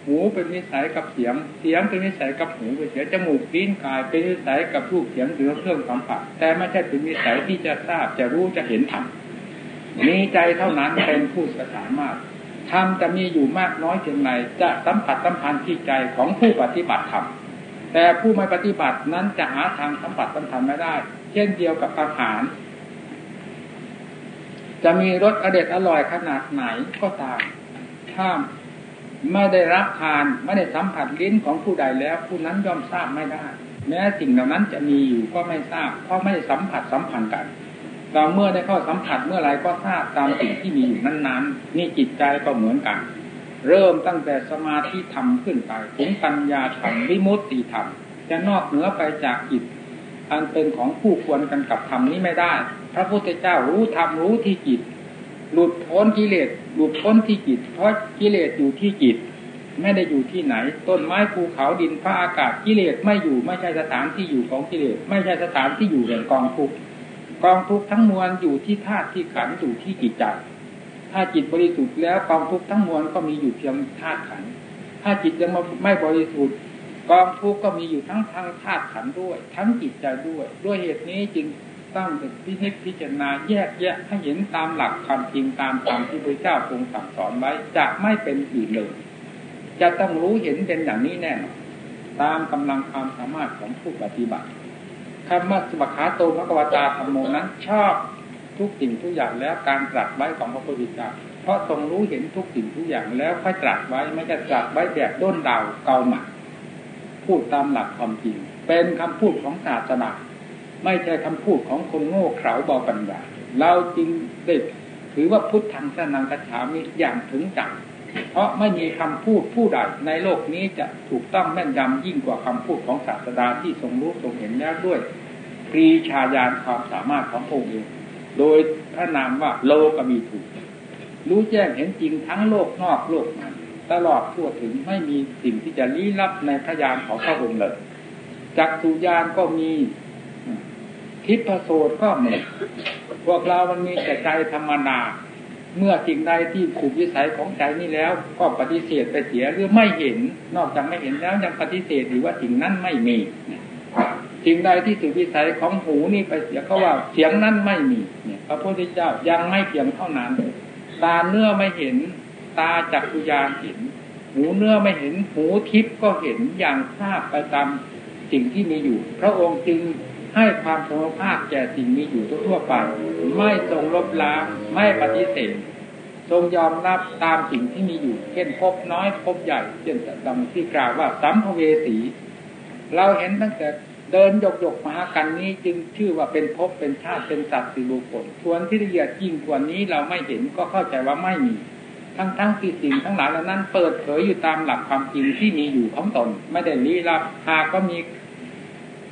หูเป็นนิสัยกับเสียง เสียงเป็นนิสัยกับหูเป็นเสียจมูกลิ้นกาย เป็นนิสัยกับรูปเสียงหรือเครื่องสัมผัสแต่ไม่ใช่เป็นนิสัยที่จะทราบจะรู้จะเห็นธรรมมีใจเท่านั้นเป็นผู้สามารถธรรมจะมีอยู่มากน้อยเพียงไรจะสัมผัสสัมพันธ์ที่ใจของผู้ปฏิบัติธรรมแต่ผู้ไม่ปฏิบัตินั้นจะหาทางสัมผัสสัมพันธ์ไม่ได้ เช่นเดียวกับอาหาร จะมีรสอเด็ดอร่อยขนาดไหนก็ตามถ้า ไม่ได้รับทานไม่ได้สัมผัสลิ้นของผู้ใดแล้ว ผู้นั้นย่อมทราบไม่ได้ แม้สิ่งเหล่านั้นจะมีอยู่ก็ไม่ทราบ เพราะไม่ได้สัมผัสสัมพันธ์กันแต่เมื่อได้เข้าสัมผัสเมื่อไรก็ทราบตามสิ่งที่มีอยู่นั้นๆ นี่จิตใจก็เหมือนกัน เริ่มตั้งแต่สมาธิธรรมขึ้นไปถึงปัญญาธรรมวิมุตติธรรมจะนอกเหนือไปจากจิตอันเป็นของผู้ควรกันกับธรรมนี้ไม่ได้ พระพุทธเจ้ารู้ธรรมรู้ที่จิต หลุดพ้นกิเลสหลุดพ้นที่จิต เพราะกิเลสอยู่ที่จิต ไม่ได้อยู่ที่ไหน ต้นไม้ภูเขาดินฟ้าอากาศกิเลสไม่อยู่ไม่ใช่สถานที่อยู่ของกิเลสไม่ใช่สถานที่อยู่แห่งกองทุกกองทุกทั้งมวลอยู่ที่ธาตุที่ขันอยู่ที่จิตใจถ้าจิตบริสุทธิ์แล้วกองทุกทั้งมวลก็มีอยู่เพียงธาตุขันถ้าจิตยังไม่บริสุทธิ์กองทุกก็มีอยู่ทั้งทางธาตุขันด้วย ทั้งจิตใจด้วย ด้วยเหตุนี้จึง ต้องพิจิตพิจารณาแยกแยะให้เห็นตามหลักความจริงตามธรรมที่พระเจ้าทรงสั่งสอนไว้จะไม่เป็นอื่นเลย จะต้องรู้เห็นเป็นอย่างนี้แน่นอนตามกำลังความสามารถของผู้ปฏิบัติคำว่าสมขาโตมกวตาธรรมโมนั้น ชอบทุกสิ่งทุกอย่างแล้วการตรัสไว้ของพระพุทธเจ้าเพราะทรงรู้เห็นทุกสิ่งทุกอย่างแล้วค่อยตรัสไว้ไม่จะตรัสไว้แบบด้นดาวเกาหมักพูดตามหลักความจริง เป็นคำพูดของศาสนา ไม่ใช่คำพูดของคนโง่เขลาเบาปัญญาเราจริงได้ถือว่าพุทธังสนังกระฉามีอย่างถึงจังเพราะไม่มีคำพูดผู้ใดในโลกนี้จะถูกต้องแม่นยำยิ่งกว่าคำพูดของศาสดาที่ทรงรู้ทรงเห็นแล้วด้วยปรีชาญาณความสามารถของพระองค์เองโดยพระนามว่าโลกมีถูก รู้แจ้งเห็นจริงทั้งโลกนอกโลกในตลอดทั่วถึงไม่มีสิ่งที่จะลี้ลับในพระญาณของพระองค์เลยจักสุญานก็มี ทิพโสดก็มีพวกเรามันมีแต่ใจธรรมนา เมื่อสิ่งใดที่ผูกวิสัยของใจนี้แล้ว ก็ปฏิเสธไปเสียหรือไม่เห็น นอกจากไม่เห็นแล้วยังปฏิเสธหรือว่าสิ่งนั้นไม่มีสิ่งใดที่ถูกวิสัยของหูนี่ไปเสียเขาว่าเสียงนั้นไม่มีเนี่ยพระพุทธเจ้ายังไม่เพียงเท่านั้น ตาเนื้อไม่เห็น ตาจักรุยานเห็น หูเนื้อไม่เห็น หูทิพย์ก็เห็นอย่างทราบไปตามสิ่งที่มีอยู่ พระองค์จึง ให้ความสมภาคแก่สิ่งมีอยู่ทั่วไป ไม่ทรงลบล้าง ไม่ปฏิเสธ ทรงยอมรับตามสิ่งที่มีอยู่ เช่นพบน้อยพบใหญ่ เช่นดังที่กล่าวว่าสัมภเวสี เราเห็นตั้งแต่เดินยกยกมาหากันนี้จึงชื่อว่าเป็นภพเป็นชาติเป็นสัตว์สิบุคคลส่วนที่ละเอียดยิ่งกว่านี้เราไม่เห็นก็เข้าใจว่าไม่มี ทั้งทั้งที่สิ่งทั้งหลายเหล่านั้นเปิดเผยอยู่ตามหลักความจริงที่มีอยู่ของตน ไม่ได้ลี้ลับหากก็มี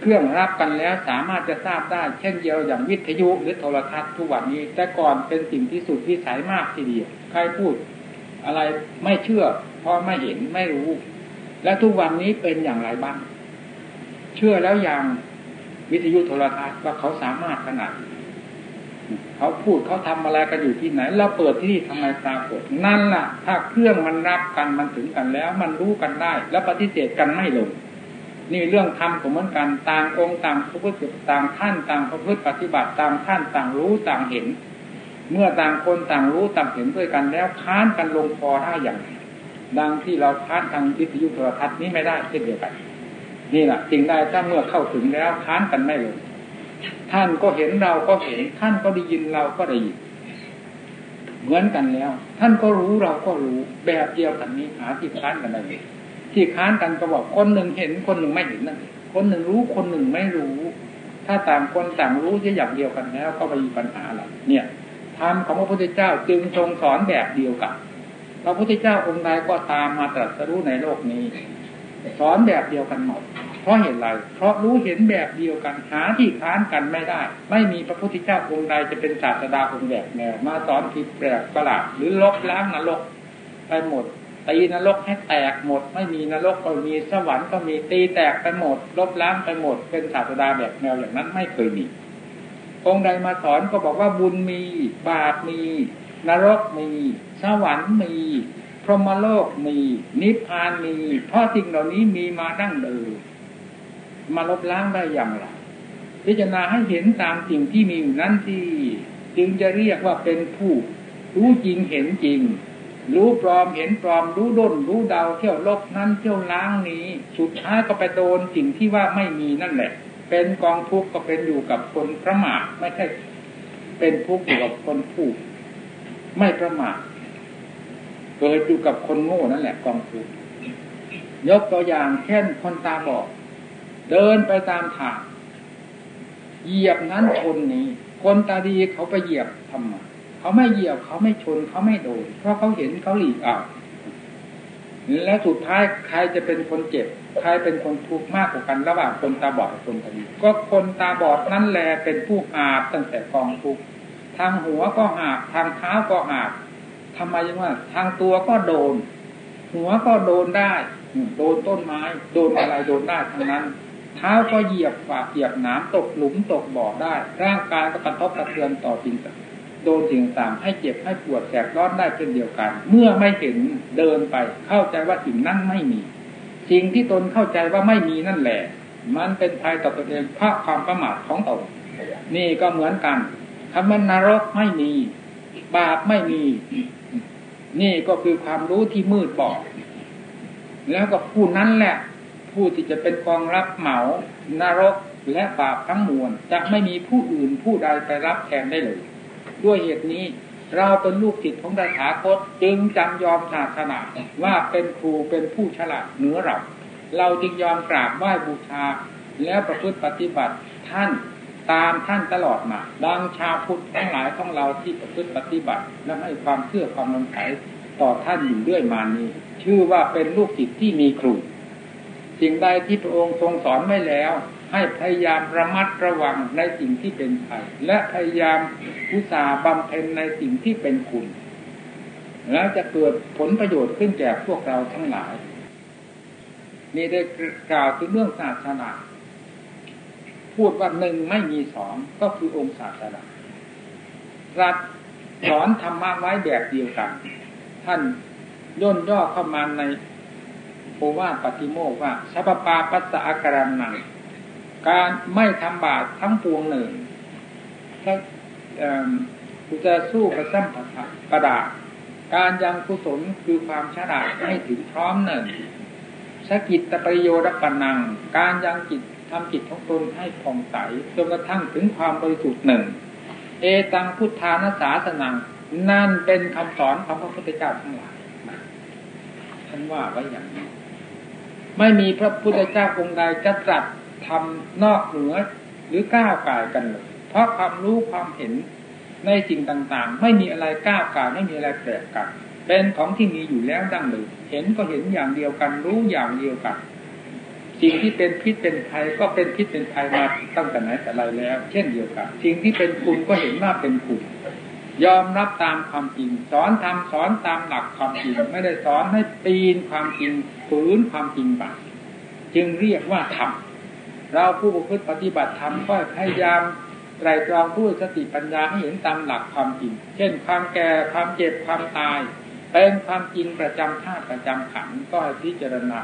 เครื่องรับกันแล้วสามารถจะทราบได้ เช่นเดียวอย่างวิทยุหรือโทรทัศน์ทุกวันนี้ แต่ก่อนเป็นสิ่งที่สุดที่สายมากทีเดียวใครพูดอะไรไม่เชื่อ เพราะไม่เห็นไม่รู้ และทุกวันนี้เป็นอย่างไรบ้าง เชื่อแล้วอย่างวิทยุโทรทัศน์ว่าเขาสามารถขนาดเขาพูดเขาทำอะไรกันอยู่ที่ไหน เราเปิดที่นี่ทำไมปรากฏนั่นล่ะ ถ้าเครื่องมันรับกันมันถึงกันแล้ว มันรู้กันได้ แล้วปฏิเสธกันไม่ลง นี่เรื่องธรรมก็เหมือนกันต่างองค์ต่างพระพุทธต่างท่านต่างพระพุทธปฏิบัติต่างท่านต่างรู้ต่างเห็น เมื่อต่างคนต่างรู้ต่างเห็นด้วยกันแล้วค้านกันลงคอได้อย่างไรดังที่เราค้านทางวิทยุโทรทัศน์นี้ไม่ได้เช่นเดียวกัน นี่แหละสิ่งใดถ้าเมื่อเข้าถึงแล้วค้านกันไม่ลงท่านก็เห็นเราก็เห็น ท่านก็ได้ยินเราก็ได้ยินเหมือนกันแล้ว ท่านก็รู้เราก็รู้แบบเดียวกันนี้หาที่ค้านกันได้เลย ที่ค้านกันก็บอกคนหนึ่งเห็นคนหนึ่งไม่เห็นนั่นคนหนึ่งรู้คนหนึ่งไม่รู้ ถ้าต่างคนต่างรู้ที่อย่างเดียวกันแล้ว ก็ไม่มีปัญหาหรอกเนี่ยธรรมของพระพุทธเจ้าจึงทรงสอนแบบเดียวกันพระพุทธเจ้าองค์ใดก็ตามมาตรัสรู้ในโลกนี้สอนแบบเดียวกันหมด เพราะเหตุไร เพราะรู้เห็นแบบเดียวกันหาที่ค้านกันไม่ได้ ไม่มีพระพุทธเจ้าองค์ใดจะเป็นศาสดาองค์แบบแนวมาสอนผิดแปลกประหลาดหรือลบล้างนรกไปหมด ตีนรกให้แตกหมด ไม่มีนรกก็มีสวรรค์ก็มีตีแตกไปหมด ลบล้างไปหมด เป็นศาสดาแบบแนวอย่างนั้นไม่เคยมีองค์ใดมาสอนก็บอกว่าบุญมีบาปมี นรกมี สวรรค์มี พรหมโลกมี นิพพานมีเพราะสิ่งเหล่านี้มีมาดั้งเดิมมาลบล้างได้อย่างไรพิจารณาให้เห็นตามสิ่งที่มีอยู่นั้นที่ จึงจะเรียกว่าเป็นผู้รู้จริงเห็นจริง รู้ปลอมเห็นปลอมรู้ด้นรู้เดาเที่ยวลบนั้นเที่ยวล้างนี้สุดท้ายก็ไปโดนสิ่งที่ว่าไม่มีนั่นแหละ เป็นกองทุกข์ก็เป็นอยู่กับคนประมาทไม่ใช่เป็นทุกข์อยู่กับคนผู้ไม่ประมาทเกิดอยู่กับคนโง่นั่นแหละกองทุกข์ยกตัวอย่างเช่นคนตาบอดเดินไปตามทางเหยียบนั้นชนนี้ คนตาดีเขาไปเหยียบทำไม เขาไม่เหยียบเขาไม่ชนเขาไม่โดนเพราะเขาเห็นเขาหลีกอ่าและสุดท้ายใครจะเป็นคนเจ็บ ใครเป็นคนทุกข์มากกว่ากันระหว่างคนตาบอดกับคนตาดีก็คนตาบอดนั่นแหละเป็นผู้หาบตั้งแต่กองทุกข์ทางหัวก็หาบทางเท้าก็หาบทำไมยังว่า ทางตัวก็โดน หัวก็โดนได้ โดนต้นไม้ โดนอะไรโดนได้ทั้งนั้นเท้าก็เหยียบฝากเหยียบน้ำตกหลุมตกบ่อได้ ร่างกายก็กระทบกระเทือนต่อสิ่ง โดนสิ่งต่างให้เจ็บให้ปวดแสบร้อนได้เช่นเดียวกัน เมื่อไม่เห็นเดินไป เข้าใจว่าสิ่งนั้นไม่มี สิ่งที่ตนเข้าใจว่าไม่มีนั่นแหละ มันเป็นภัยต่อตนเองเพราะความประมาทของตนนี่ก็เหมือนกันคำว่านรกไม่มี บาปไม่มี นี่ก็คือความรู้ที่มืดบอดแล้วก็ผู้นั้นแหละ ผู้ที่จะเป็นกองรับเหมานรกและบาปทั้งมวลจะไม่มีผู้อื่นผู้ใดไปรับแทนได้เลย ด้วยเหตุนี้ เราเป็นลูกศิษย์ของตถาคตจึงจำยอมศาสนาว่าเป็นครูเป็นผู้ฉลาดเหนือเรา เราจึงยอมกราบไหว้บูชา แล้วประพฤติปฏิบัติท่านตามท่านตลอดมา ดังชาวพุทธทั้งหลายของเราที่ประพฤติปฏิบัติ และให้ความเชื่อความนำใสต่อท่านอยู่ด้วยมานี้ ชื่อว่าเป็นลูกศิษย์ที่มีครูสิ่งใดที่พระองค์ทรงสอนไว้แล้ว ให้พยายามระมัดระวังในสิ่งที่เป็นภัยและพยายามอุตสาห์บำเพ็ญในสิ่งที่เป็นคุณ แล้วจะเกิดผลประโยชน์ขึ้นแก่พวกเราทั้งหลาย นี่ได้กล่าวถึงเรื่องศาสนาพูดว่าหนึ่งไม่มีสองก็คือองค์ศาสนารัฐสอนธรรมะไว้แบบเดียวกัน ท่านย่นย่อเข้ามาในโอวาปฏิโมกว่าสัพปาปัสสะอาการนัง การไม่ทำบาปทั้งปวงหนึ่งถ้ากูจะสู้กระซ้ำกระดาษการยังกุศลคือความฉลาดให้ถึงพร้อมหนึ่งสกิจตประโยชน์ปันัง การยังจิตทำจิตของตนให้ผ่องใสจนกระทั่งถึงความบริสุทธิ์หนึ่ง เอตังพุทธานาสาสนัง นั่นเป็นคำสอนของพระพุทธเจ้าทั้งหลายท่านว่าไว้อย่างนี้ ไม่มีพระพุทธเจ้าองค์ใดจะตรัส ทำนอกเหนือหรือก้าวไก่กันเลยเพราะความรู้ความเห็นในสิ่งต่างๆ ไม่มีอะไรก้าวไก่ไม่มีอะไรแปลกกันเป็นของที่มีอยู่แล้วดั้งเดิมเห็นก็เห็นอย่างเดียวกันรู้อย่างเดียวกัน สิ่งที่เป็นพิษเป็นภัยก็เป็นพิษเป็นภัยมาตั้งแต่ไหนแต่ไรแล้ว เช่นเดียวกัน สิ่งที่เป็นคุณก็เห็นว่าเป็นคุณยอมรับตามความจริง สอนทำสอนตามหลักความจริง ไม่ได้สอนให้ปีนความจริงฝืนความจริงไปจึงเรียกว่าธรรม เราผู้ประพฤติปฏิบัติธรรมก็พยายามไตรตรองผู้สติปัญญาให้เห็นตามหลักความจริง เช่น ความแก่ความเจ็บความตาย เป็นความจริงประจำธาตุประจำขันก็ให้พิจารณา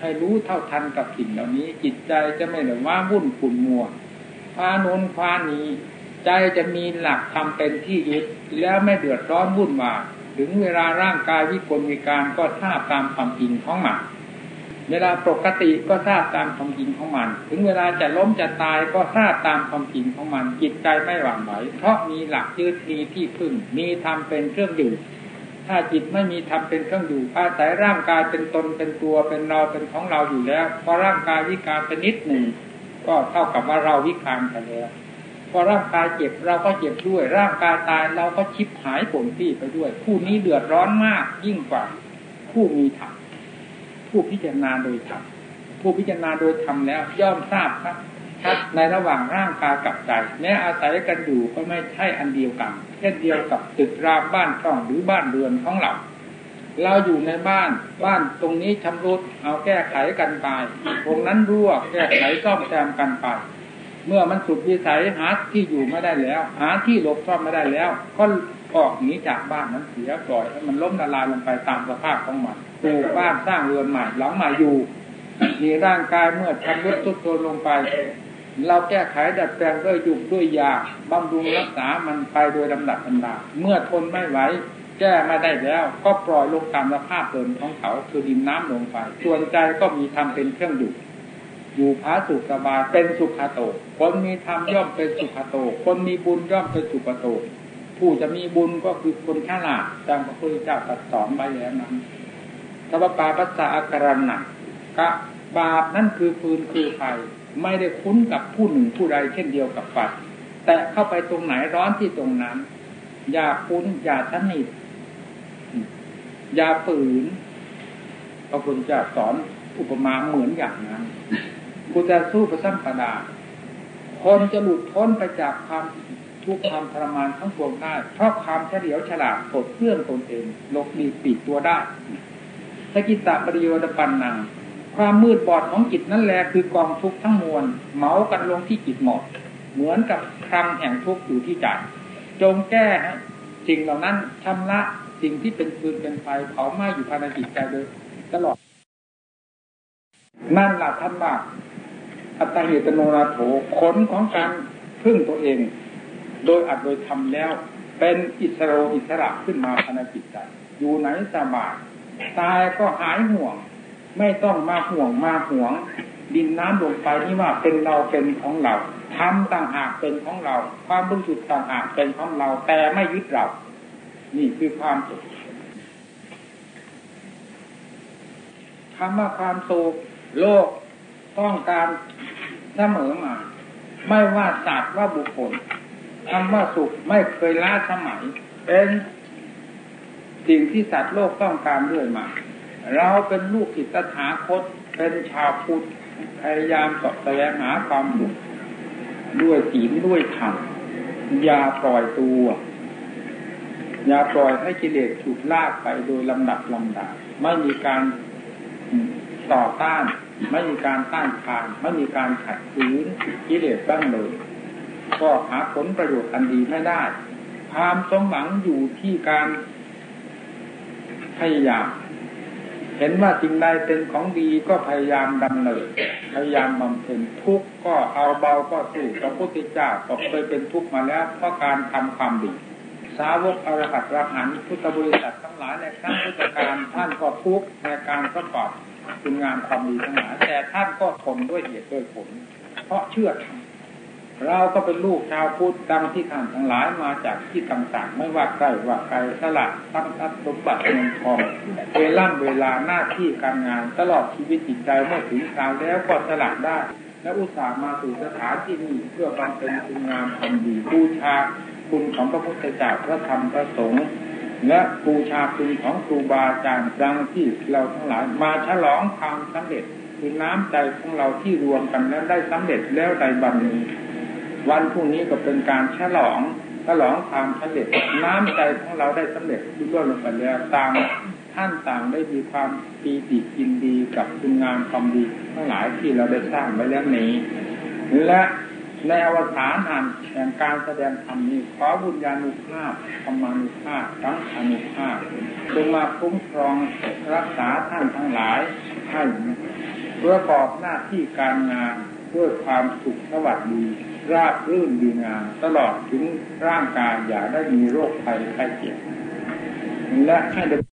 ให้รู้เท่าทันกับสิ่งเหล่านี้ จิตใจจะไม่เหลือว่าวุ่นขุ่นมัวพานุนพานี้ใจจะมีหลักทำเป็นที่ยึดแล้วไม่เดือดร้อนวุ่นวายถึงเวลาร่างกายวิกลวิการก็ทราบตามความจริงของมัน เวลาปกติก็ทราบตามความจริงของมัน ถึงเวลาจะล้มจะตายก็ทราบตามความจริงของมัน จิตใจไม่หวั่นไหวเพราะมีหลักยึดมีที่พึ่ง มีธรรมเป็นเครื่องอยู่ ถ้าจิตไม่มีธรรมเป็นเครื่องอยู่ อาศัยร่างกายเป็นตนเป็นตัวเป็นเราเป็นของเราอยู่แล้วพอร่างกายวิการเป็นนิดหนึ่งก็เท่ากับว่าเราวิการไปแล้วพอร่างกายเจ็บเราก็เจ็บด้วย ร่างกายตายเราก็ชิบหายผลที่ไปด้วยผู้นี้เดือดร้อนมากยิ่งกว่าผู้มีธรรม ผู้พิจารณาโดยธรรมผู้พิจารณาโดยธรรมแล้ว ย่อมทราบครับชัดในระหว่างร่างกายกับใจแม้อาศัยกันอยู่ก็ไม่ใช่อันเดียวกันเช่นเดียวกับตึกรามบ้านช่องหรือบ้านเรือนของเราเราอยู่ในบ้านบ้านตรงนี้ชำรุดเอาแก้ไขกันไปตรงนั้นรั่วแก้ไขซ่อมแซมกันไปเมื่อมันสุดวิสัยหาที่อยู่ไม่ได้แล้ว หาที่หลบซ่อนไม่ได้แล้ว ก็ออกหนีจากบ้านนั้นเสียปล่อยให้มันล้มละลายลงไปตามสภาพของมัน ปลูกบ้านสร้างเรือนใหม่หลังใหม่อยู่มีร่างกายเมื่อชำรุดทุดโทรลงไป เราแก้ไขดัดแปลงด้วยยุกด้วยยาบำรุงรักษามันไปโดยลำดับลำดาเมื่อทนไม่ไหวแก้ไม่ได้แล้ว ก็ปล่อยลงตามสภาพเดิมของเขาคือดินน้ำลงไปส่วนใจก็มีทำเป็นเครื่องอยู่อยู่พาสุขสบายเป็นสุขโต คนมีธรรมย่อมเป็นสุขโต คนมีบุญย่อมเป็นสุขโต ผู้จะมีบุญก็คือคนฉลาดตามพระพุทธเจ้าตรัสสอนไว้แล้วนั้น สัพปาปัสสะอาการนักกะบาปนั่นคือฟืนคือไฟไม่ได้คุ้นกับผู้หนึ่งผู้ใดเช่นเดียวกับไฟแต่เข้าไปตรงไหนร้อนที่ตรงนั้น อย่าคุ้นอย่าสนิทอย่าฝืนพระพุทธเจ้าสอนอุปมาเหมือนอย่างนั้นกูจะสู้ประสัมปดา คนจะหลุดพ้นไปจากความทุกข์ความทรมานทั้งปวงได้ เพราะความเฉลียวฉลาดปลดเครื่องตนเองลบดีปีกตัวได้ สกิตะปริโยดปันนัง ความมืดบอดของจิตนั่นแหละคือกองทุกข์ทั้งมวลเหมากันลงที่จิตหมด เหมือนกับครังแห่งทุกข์อยู่ที่ใจจงแก้สิ่งเหล่านั้นชำระสิ่งที่เป็นฟืนเป็นไฟเผาไหม้อยู่ภายในจิตใจโดยตลอด นั่นแหละท่านว่าอัตตาเหตโนนาโถผลของการพึ่งตัวเอง โดยอัดโดยทำแล้ว เป็นอิสระอิสระขึ้นมาภายในจิตใจ อยู่ไหนสบาย ตายก็หายห่วง ไม่ต้องมาห่วงมาห่วง ดินน้ำลงไปนี่ว่าเป็นเราเป็นของเราทำต่างหากเป็นของเรา ความบริสุทธิ์ต่างหากเป็นของเรา แต่ไม่ยึดเรา นี่คือความสุขคำว่าความสุขโลกต้องการเสมอมา ไม่ว่าสัตว์ว่าบุคคลคำว่าสุขไม่เคยล้าสมัย เป็น สิ่งที่สัตว์โลกต้องการเรื่อยมา เราเป็นลูกศิษย์ตถาคตเป็นชาวพุทธพยายามสอบแสวงหาความสุขด้วยศีลด้วยธรรมอย่าปล่อยตัว อย่าปล่อยให้กิเลสถูกลากไปโดยลำดับลำดาไม่มีการต่อต้าน ไม่มีการต้านทานไม่มีการขัดขืนกิเลสบ้างเลย ก็หาผลประโยชน์อันดีไม่ได้ ความสมหวังอยู่ที่การ พยายาม เห็นว่าสิ่งใดเป็นของดีก็พยายามดำเนินพยายามบำเพ็ญทุกข์ก็เอาเบาก็สู้พระพุทธเจ้าก็เคยเป็นทุกข์มาแล้วเพราะการทำความดี สาวกอรหัตรหันพุทธบริษัททั้งหลายในครั้งพุทธการท่านก็ทุกข์ในการประกอบคุณงานความดีทั้งหลายแต่ท่านก็ทนด้วยเหตุด้วยผล เพราะเชื่อธรรม เราก็เป็นลูกชาวพุทธดังที่ท่านทั้งหลายมาจากที่ต่างๆ ไม่ว่าใกล้ว่าไกลสละตั้งทัพสมบัติเงินทองเวล่ำเวลาหน้าที่การงาน ตลอดชีวิตจิตใจเมื่อถึงคราวแล้วก็สละได้ และอุตส่าห์มาสู่สถานที่นี้เพื่อบำเพ็ญคุณงามความดีบูชาคุณของพระพุทธเจ้าพระธรรมพระสงฆ์และบูชาคุณของครูบาอาจารย์ดังที่เราทั้งหลายมาฉลองความสำเร็จคือน้ำใจของเราที่รวมกันแล้วได้สำเร็จแล้วในบันนี้ วันพรุ่งนี้ก็เป็นการฉลองฉลองความสำเร็จน้ำใจของเราได้สำเร็จที่ล้วนลงไปแล้วตางท่านต่างได้มีความปีติยินดีกับคุณงามความดีทั้งหลายที่เราได้สร้างไว้แล้วนี้ และในอวสานหันแห่งการแสดงธรรมนี้ขอบุญญาณุภาพธรรมานุภาพทั้งอนุภาพจงมาคุ้มครองรักษาท่านทั้งหลายให้ประกอบหน้าที่การงานด้วยความสุขสวัสดี ราบรื่นดีงามตลอดถึงร่างกายอย่าได้มีโรคภัยไข้เจ็บและให้